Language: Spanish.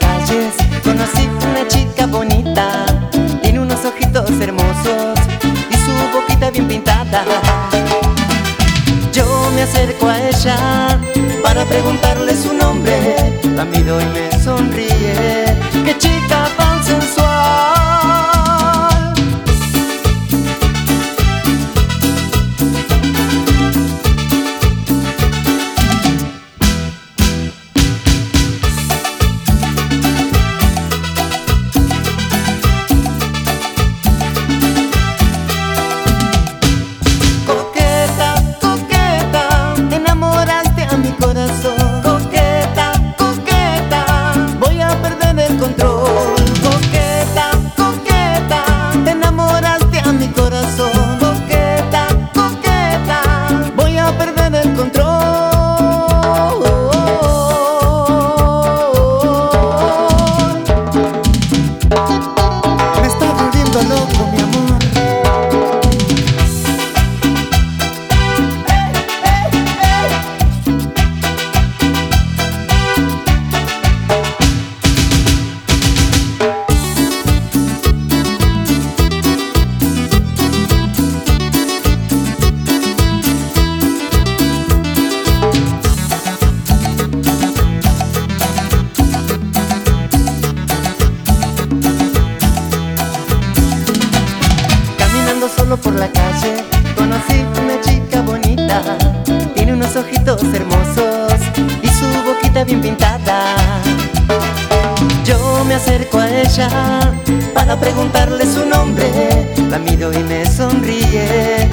calles conocí una chica bonita, tiene unos ojitos hermosos y su boquita bien pintada. Yo me acerco a ella para preguntarle su nombre, la miro y me sonríe. por la calle conocí una chica bonita. Tiene unos ojitos hermosos y su boquita bien pintada. Yo me acerco a ella para preguntarle su nombre. La miro y me sonríe.